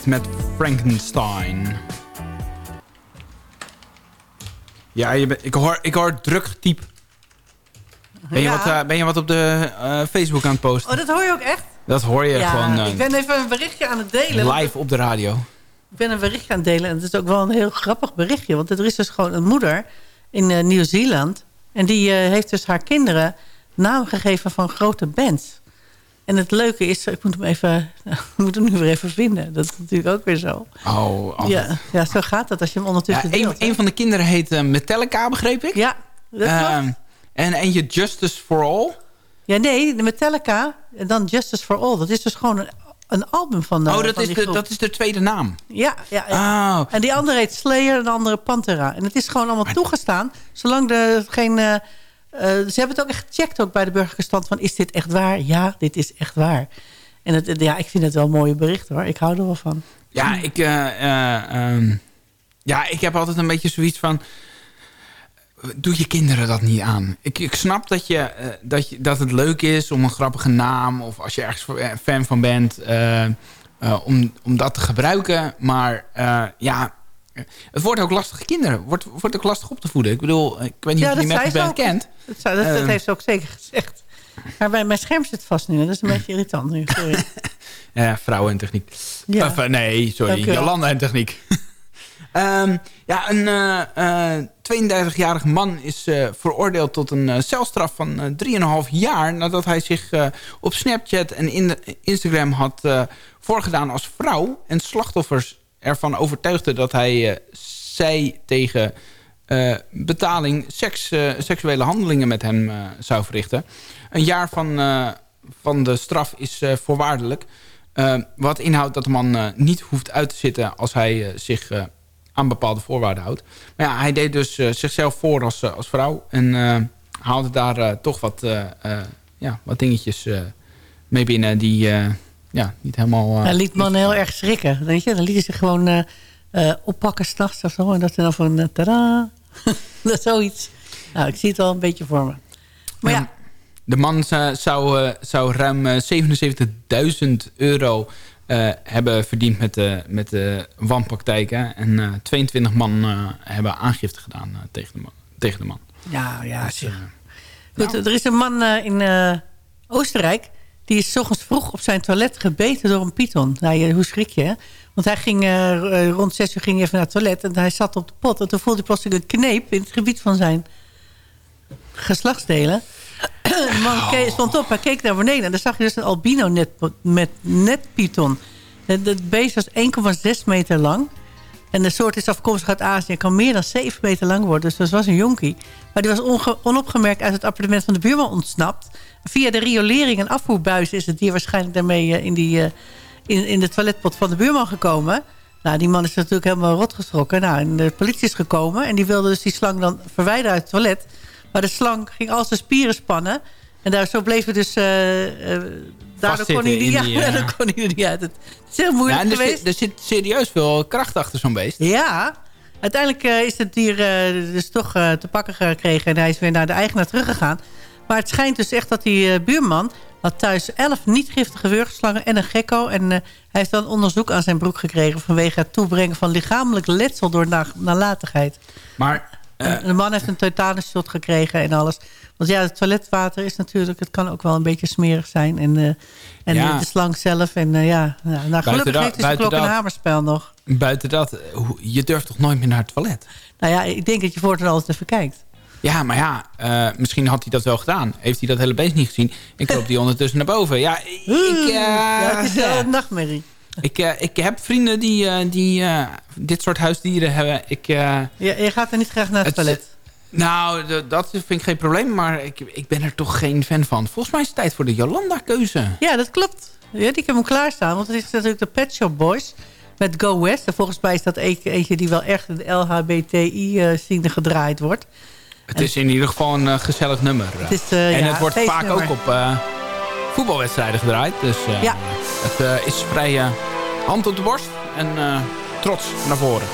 Met Frankenstein. Ja, je ik, hoor, ik hoor druk getiep. Ben je, Ja. wat, eh, ben je wat op de eh, Facebook aan het posten? Oh, dat hoor je ook echt? Dat hoor je ja, gewoon eh, ik ben even een berichtje aan het delen. live op de radio. Ik ben een berichtje aan het delen. En het is ook wel een heel grappig berichtje. Want er is dus gewoon een moeder in Nieuw-Zeeland. En die heeft dus haar kinderen naam gegeven van grote bands. En het leuke is, ik moet hem even, ik moet hem nu weer even vinden. Dat is natuurlijk ook weer zo. Oh. Ja, ja, zo gaat dat als je hem Ja, ondertussen een, deelt. een van de kinderen heet eh, Metallica, begreep ik. Ja, dat klopt. Ehm, en eentje Justice for All. Ja, nee, de Metallica en dan Justice for All. Dat is dus gewoon een, een album van de oh, dat van is, de, groep. dat is de tweede naam. Ja, ja, ja. Oh, En die andere heet Slayer en de andere Pantera. En het is gewoon allemaal toegestaan. Zolang er geen... eh, eh, ze hebben het ook echt gecheckt ook bij de burgerlijke stand van... is dit echt waar? Ja, dit is echt waar. En het, ja, ik vind het wel een mooie bericht hoor. Ik hou er wel van. Ja, ik, eh, eh, ehm, ja, ik heb altijd een beetje zoiets van... Doe je kinderen dat niet aan? Ik, ik snap dat, je, eh, dat, je, dat het leuk is om een grappige naam... of als je ergens eh, fan van bent, eh, eh, om, om dat te gebruiken. Maar eh, ja, het wordt ook lastig. Kinderen wordt, wordt ook lastig op te voeden. Ik bedoel, ik weet niet Ja, of je die ze bent kent. Dat, zou- dat, dat Ehm. heeft ze ook zeker gezegd. Maar bij mijn scherm zit vast nu. Dat is een beetje irritant nu. Sorry. Ja, vrouwen en techniek. Ja. Of, eh, nee, sorry. Jolanda en techniek. Ehm, ja, een eh, eh, 32-jarige man is eh, veroordeeld tot een eh, celstraf van eh 3,5 jaar... nadat hij zich eh, op Snapchat en in Instagram had eh, voorgedaan als vrouw... en slachtoffers ervan overtuigde dat hij eh, zij tegen eh, betaling seks, eh, seksuele handelingen met hem zou verrichten. Een jaar van, van de straf is voorwaardelijk... Wat inhoudt dat de man niet hoeft uit te zitten als hij zich aan bepaalde voorwaarden houdt. Maar ja, hij deed dus zichzelf voor als, als vrouw. En haalde daar toch wat, ja, wat dingetjes mee binnen die ja, niet helemaal... hij liet mannen heel erg schrikken. Weet je? Dan liet hij zich gewoon oppakken s'nachts of zo. En dat er dan van tada. dat is zoiets. Nou, ik zie het al een beetje voor me. Maar ja. De man zou, uh, zou ruim uh, 77.000 euro uh, hebben verdiend met de, met de wanpraktijken. En 22 man hebben aangifte gedaan tegen, de man, tegen de man. Ja, ja. Dus, Goed, er is een man in Oostenrijk... die is ochtends vroeg op zijn toilet gebeten door een python. Nou, hoe schrik je, hè? Want hij ging rond 6 uur ging even naar het toilet... en hij zat op de pot. En toen voelde hij plotseling een kneep in het gebied van zijn geslachtsdelen... De man stond op, hij keek naar beneden. En dan zag je dus een albino net, met netpython. Het, het beest was 1,6 meter lang. En de soort is afkomstig uit Azië. en kan meer dan 7 meter lang worden. Dus dat was een jonkie. Maar die was onopgemerkt uit het appartement van de buurman ontsnapt. Via de riolering en afvoerbuis is het dier waarschijnlijk daarmee in, die, in, in de toiletpot van de buurman gekomen. Nou, die man is natuurlijk helemaal rotgeschrokken. Nou, en de politie is gekomen. En die wilde dus die slang dan verwijderen uit het toilet. Maar de slang ging al zijn spieren spannen. En daar, zo bleef het dus... Uh, uh, daardoor kon hij, ja, die, uh... kon hij er niet uit. Het is heel moeilijk ja, en er geweest. Zit, er zit serieus veel kracht achter zo'n beest. Ja. Uiteindelijk is het dier dus toch te pakken gekregen. En hij is weer naar de eigenaar teruggegaan. Maar het schijnt dus echt dat die buurman... had thuis elf niet-giftige wurgslangen en een gekko. En hij heeft dan onderzoek aan zijn broek gekregen... vanwege het toebrengen van lichamelijk letsel door na nalatigheid. Maar... De man heeft een tetanusshot gekregen en alles. Want ja, het toiletwater is natuurlijk... het kan ook wel een beetje smerig zijn. En, en ja. de slang zelf. En ja, nou, nou gelukkig heeft hij zijn klok- en hamerspel nog. Buiten dat, je durft toch nooit meer naar het toilet? Nou ja, ik denk dat je voortaan altijd even kijkt. Ja, maar ja, uh, misschien had hij dat wel gedaan. Heeft hij dat hele beest niet gezien? Ik loop die ondertussen naar boven. Ja, ik... Uh, ja, het is wel een nachtmerrie. Ik, uh, ik heb vrienden die, die dit soort huisdieren hebben. Ik, ja, je gaat er niet graag naar het, het toilet? Nou, dat vind ik geen probleem. Maar ik, ik ben er toch geen fan van. Volgens mij is het tijd voor de Jolanda-keuze. Ja, dat klopt. Ja, ik heb hem klaarstaan. Want het is natuurlijk de Pet Shop Boys met Go West. En volgens mij is dat eentje die wel echt de LHBTI-scene gedraaid wordt. Het en is in ieder geval een gezellig nummer. Het is, en ja, het wordt vaak ook op voetbalwedstrijden gedraaid. Dus ja. het is vrij hand op de borst en trots naar voren.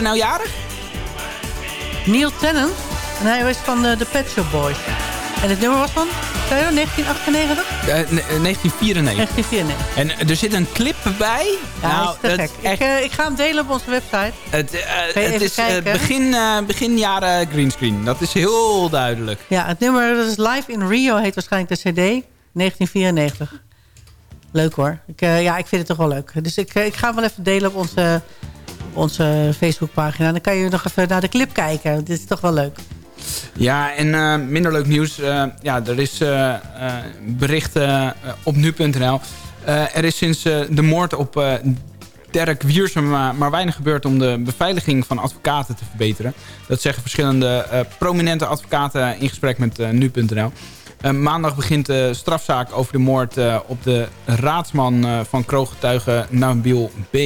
Er nou jarig? Neil Tennant. En hij was van de, de Pet Shop Boys. En het nummer was van, zei je dat, 1998? Eh, ne- eh, 1994. 1994. En er zit een clip bij. Ja, nou, is dat echt- Ik, eh, ik ga hem delen op onze website. het, eh, het is eh, begin, eh, begin jaren greenscreen. Dat is heel duidelijk. Ja, het nummer dat is Live in Rio heet waarschijnlijk de CD. 1994. Leuk hoor. Ik, eh, ja, ik vind het toch wel leuk. Dus ik, eh, ik ga hem wel even delen op onze, onze Facebookpagina. Dan kan je nog even naar de clip kijken. Dit is toch wel leuk. Ja, en eh, minder leuk nieuws. Eh, ja, er is eh, eh, bericht eh, op nu.nl. Er is sinds de moord op Dirk Wiersum maar, weinig gebeurd om de beveiliging van advocaten te verbeteren. Dat zeggen verschillende prominente advocaten in gesprek met nu.nl. Maandag begint de strafzaak over de moord op de raadsman van krooggetuige Nabil B.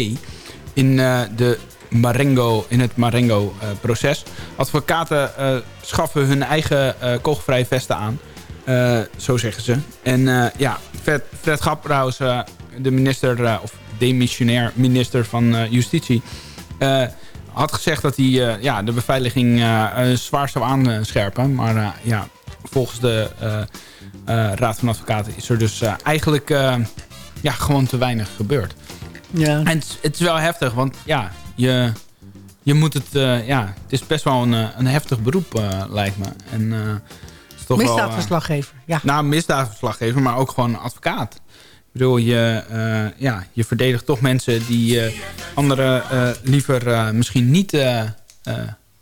In eh, de Marengo, in het Marengo-proces. Advocaten eh, schaffen hun eigen eh kogelvrije vesten aan. Eh, zo zeggen ze. En eh, ja, Fred, Fred eh, de minister, eh, of demissionair minister van eh, Justitie... eh, had gezegd dat hij eh, ja, de beveiliging eh, eh, zwaar zou aanscherpen. Maar eh, ja, volgens de eh, eh, Raad van Advocaten is er dus eh, eigenlijk eh, ja, gewoon te weinig gebeurd. Ja. En het, is- het is wel heftig, want ja, je, je moet het... eh, ja, het is best wel een, eh, een heftig beroep, eh, lijkt me. En, eh, het is toch wel, Misdaadverslaggever. Ja. nou, misdaadverslaggever, maar ook gewoon advocaat. Ik bedoel, je, eh, ja, je verdedigt toch mensen die eh, anderen eh, liever eh, misschien niet eh, eh,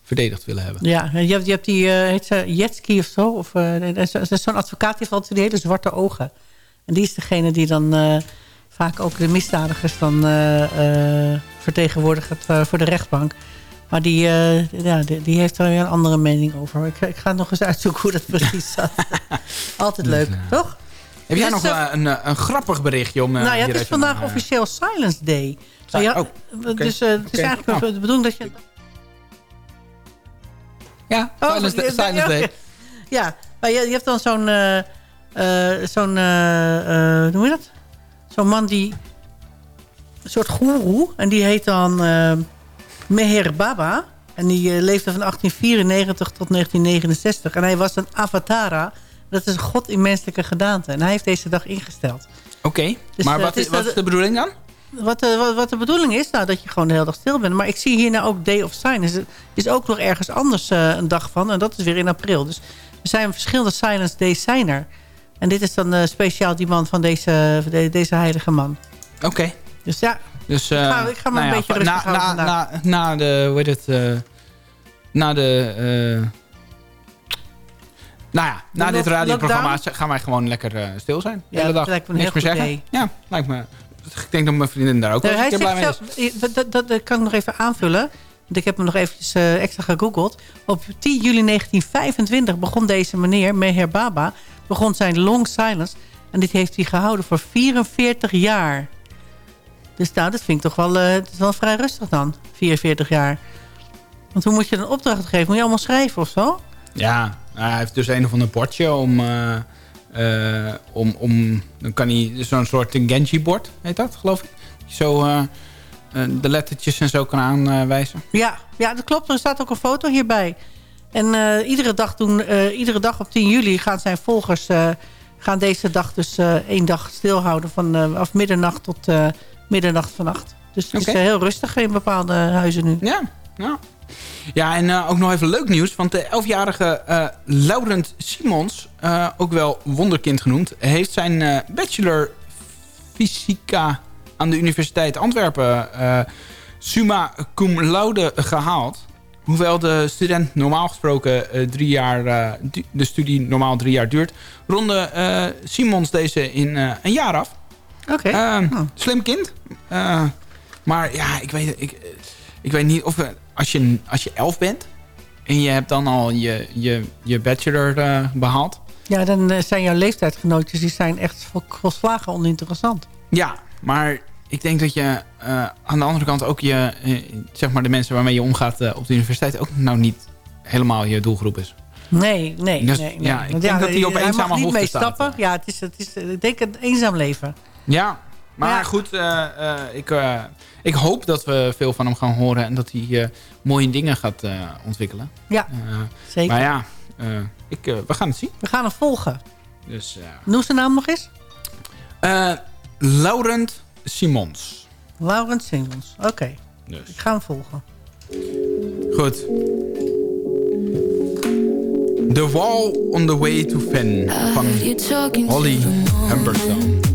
verdedigd willen hebben. Ja, en je hebt, je hebt die, eh, heet ze Jetski of zo? Of, eh, zo'n advocaat die heeft altijd die hele zwarte ogen. En die is degene die dan eh, vaak ook de misdadigers dan eh, eh, vertegenwoordigt voor de rechtbank. Maar die, eh, ja, die, die heeft er weer een andere mening over. Ik, ik ga nog eens uitzoeken hoe dat precies zat. Altijd leuk, toch? Heb jij Dus, nog een, een grappig berichtje om nou ja, het is vandaag officieel Silence Day. Si- Ja, oh. Dus het is eigenlijk Nou. de bedoeling dat je... Ja, Oh, Silence, ja, Silence Day. Ja, maar je, je hebt dan zo'n... zo'n... hoe noem je dat? Zo'n man die... Een soort goeroe. En die heet dan eh, Meher Baba. En die eh, leefde van 1894 tot 1969. En hij was een avatara. Dat is een god in menselijke gedaante. En hij heeft deze dag ingesteld. Oké, Dus, maar eh, wat, is wat is de bedoeling dan? Wat de, wat, wat de bedoeling is, nou, dat je gewoon de hele dag stil bent. Maar ik zie hier nou ook Day of Silence. Er is ook nog ergens anders een dag van. En dat is weer in april. Dus er zijn verschillende Silence Days zijn er. En dit is dan eh, speciaal die man van deze, de- deze heilige man. Oké. Dus ja, Dus, eh, Ik ga- ik ga een nou ja, beetje rustig na, houden na, na, na de, hoe heet het, eh, na de, eh, nou ja, na dit radioprogramma gaan wij gewoon lekker eh, stil zijn. De Ja, hele dat dag. lijkt me een Niks meer zeggen. idee. Ja, lijkt me. Ik denk dat mijn vriendin daar ook wel een blij mee is. dat, dat, dat kan ik nog even aanvullen. Want ik heb hem nog eventjes eh, extra gegoogeld. Op 10 juli 1925 begon deze meneer, Meher Baba... begon zijn long silence. En dit heeft hij gehouden voor 44 jaar. Dus nou, dat vind ik toch wel, eh, het is wel vrij rustig dan. 44 jaar. Want hoe moet je een opdracht geven? Moet je allemaal schrijven of zo? Ja, nou, hij heeft dus een of ander bordje om, eh, eh, om, om dan kan hij zo'n soort Genji-bord, heet dat, geloof ik. Zo eh, eh, de lettertjes en zo kan aanwijzen. Ja, ja, dat klopt. Er staat ook een foto hierbij. En eh, iedere, dag doen, eh, iedere dag op 10 juli gaan zijn volgers... eh, gaan deze dag dus eh, één dag stilhouden... van eh, af middernacht tot eh, middernacht vannacht. Dus het is eh, heel rustig in bepaalde huizen nu. Ja, ja. Ja, en eh, ook nog even leuk nieuws. Want de 11-jarige eh, Laurent Simons, eh, ook wel wonderkind genoemd... heeft zijn eh, bachelor fysica aan de Universiteit Antwerpen... eh, summa cum laude gehaald. Hoewel de student normaal gesproken eh, drie jaar, eh, de studie normaal drie jaar duurt... ronde Simons deze in een jaar af. Oké. Oh. Slim kind. Maar ja, ik weet, ik, ik weet niet of... Als je, als je elf bent... en je hebt dan al je, je, je bachelor eh, behaald... Ja, dan zijn jouw leeftijdsgenootjes... die zijn echt vol- volslagen oninteressant. Ja, maar ik denk dat je eh, aan de andere kant ook je... eh, zeg maar de mensen waarmee je omgaat eh, op de universiteit... ook nou niet helemaal je doelgroep is. Nee, nee, Dus, nee. nee. ja, ik Want denk dat hij op eenzame hoogte mee staat, stappen. Ja, het is, het is ik denk een eenzaam leven. Ja, Maar Ja. goed, ik, ik hoop dat we veel van hem gaan horen... en dat hij mooie dingen gaat ontwikkelen. Ja, zeker. maar ja, ik, we gaan het zien. We gaan hem volgen. Dus, Noem zijn naam nog eens. Laurent Simons. Laurent Simons. Oké, Dus. ik ga hem volgen. Goed. The Wall on the Way to Fen van Holly. Humberstone.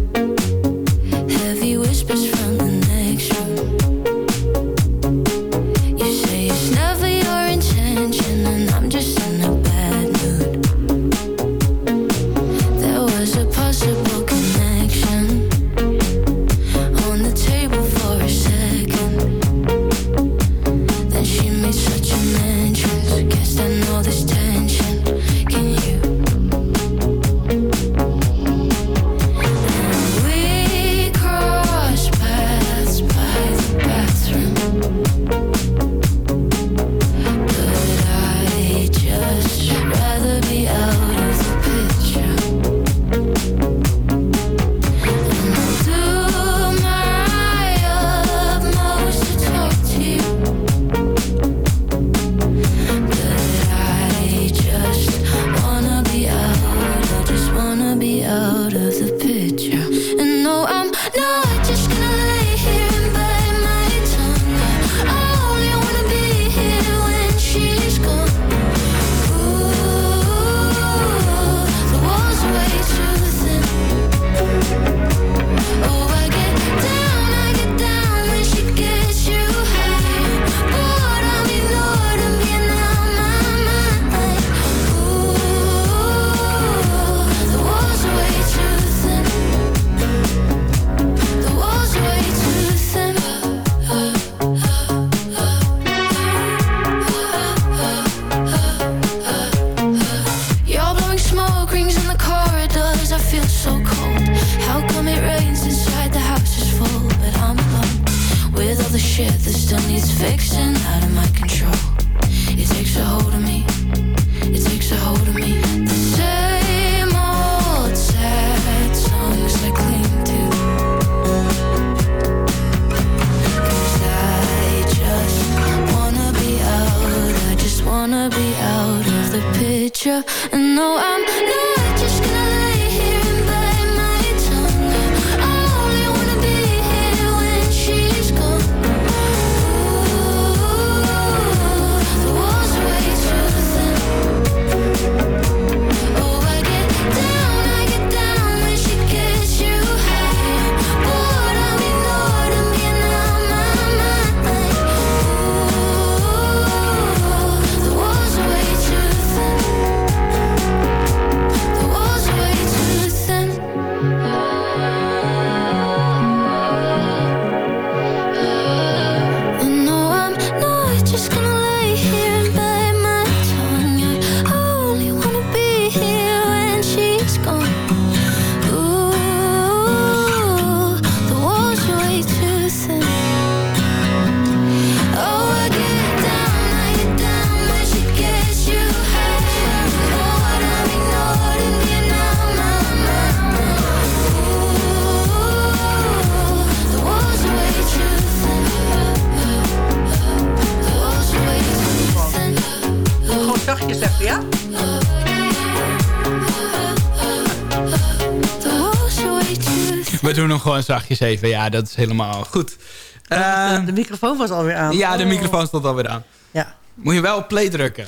Zachtjes even. Ja, dat is helemaal goed. Eh, de, microfoon was alweer aan. ja, de Oh. microfoon stond alweer aan. Ja, Moet je wel op play drukken.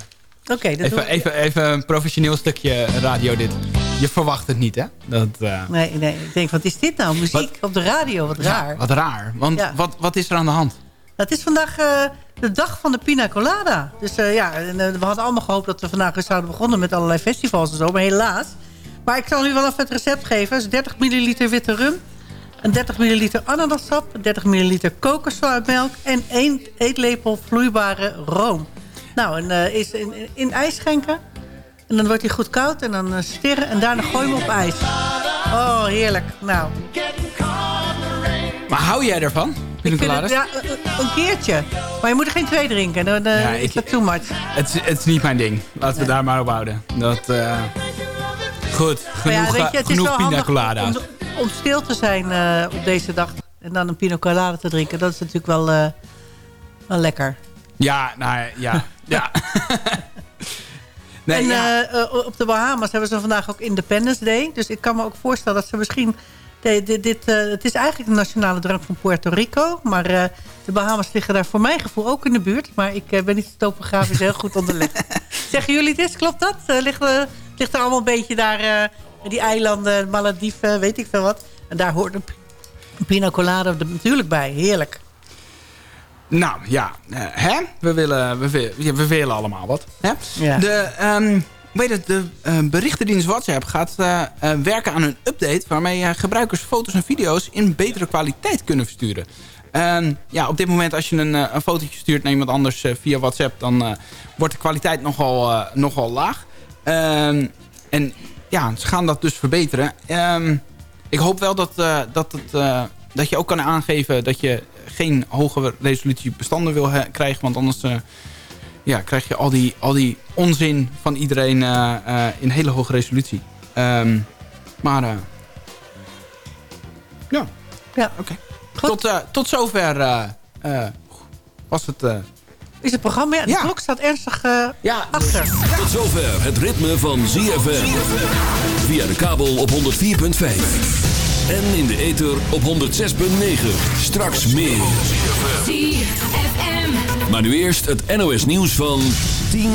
oké. dat Even, even, even een professioneel stukje radio dit. Je verwacht het niet, hè? Dat, eh, Nee, nee, ik denk, wat is dit nou? Muziek Wat? op de radio, wat raar. Ja, wat raar. Want Ja. wat, wat is er aan de hand? Het is vandaag eh, de dag van de pina colada. Dus eh, ja, we hadden allemaal gehoopt dat we vandaag weer zouden begonnen met allerlei festivals en zo. Maar helaas. Maar ik zal u wel even het recept geven. Het is 30 milliliter witte rum. Een 30 milliliter ananassap. een 30 milliliter kokosmelk. En 1 eetlepel vloeibare room. Nou, en eh, is in, in, ijs schenken. En dan wordt hij goed koud. En dan eh, stirren. En daarna gooi je hem op ijs. Oh, heerlijk. Nou, Maar hou jij ervan? Ik vind het, ja, een- een keertje. Maar je moet er geen twee drinken. Dan eh, Ja, is dat too much. Het, is- het is niet mijn ding. Laten we daar maar op houden. Dat, eh, goed, genoeg, ja, weet je, het is genoeg wel pina handig colada's. om, om stil te zijn eh, op deze dag... en dan een pina colada te drinken... dat is natuurlijk wel, eh, wel lekker. Ja, nou ja. ja. nee, en ja. eh, op de Bahamas hebben ze vandaag ook Independence Day. Dus ik kan me ook voorstellen dat ze misschien... de- dit, het is eigenlijk de nationale drank van Puerto Rico. Maar de Bahamas liggen daar voor mijn gevoel ook in de buurt. Maar ik ben niet topografisch heel goed onderlegd. Zeggen jullie dit? Klopt dat? Ligt, ligt er allemaal een beetje daar... die eilanden, Malediven, weet ik veel wat. En daar hoort een, pi- een pina colada er natuurlijk bij. Heerlijk. Nou ja, eh, hè? We willen, we, we willen allemaal wat. Hè? Ja. De, ehm, weet het, de eh, berichtendienst WhatsApp gaat eh, werken aan een update... waarmee gebruikers foto's en video's in betere kwaliteit kunnen versturen. Ehm, ja, op dit moment als je een, een fotootje stuurt naar iemand anders via WhatsApp... dan wordt de kwaliteit nogal, nogal laag. Ehm, en ja, ze gaan dat dus verbeteren. Ehm, ik hoop wel dat, eh, dat, het, eh, dat je ook kan aangeven dat je geen hoge resolutie bestanden wil krijgen. Want anders eh, ja, krijg je al die, al die onzin van iedereen in hele hoge resolutie. Ehm, maar ja, Ja. oké. Tot, eh, tot zover was het... Is het programma? Ja, de Ja. klok staat ernstig eh, ja, achter. Tot zover het ritme van ZFM. Via de kabel op 104.5. En in de ether op 106.9. Straks meer. Maar nu eerst het NOS nieuws van 10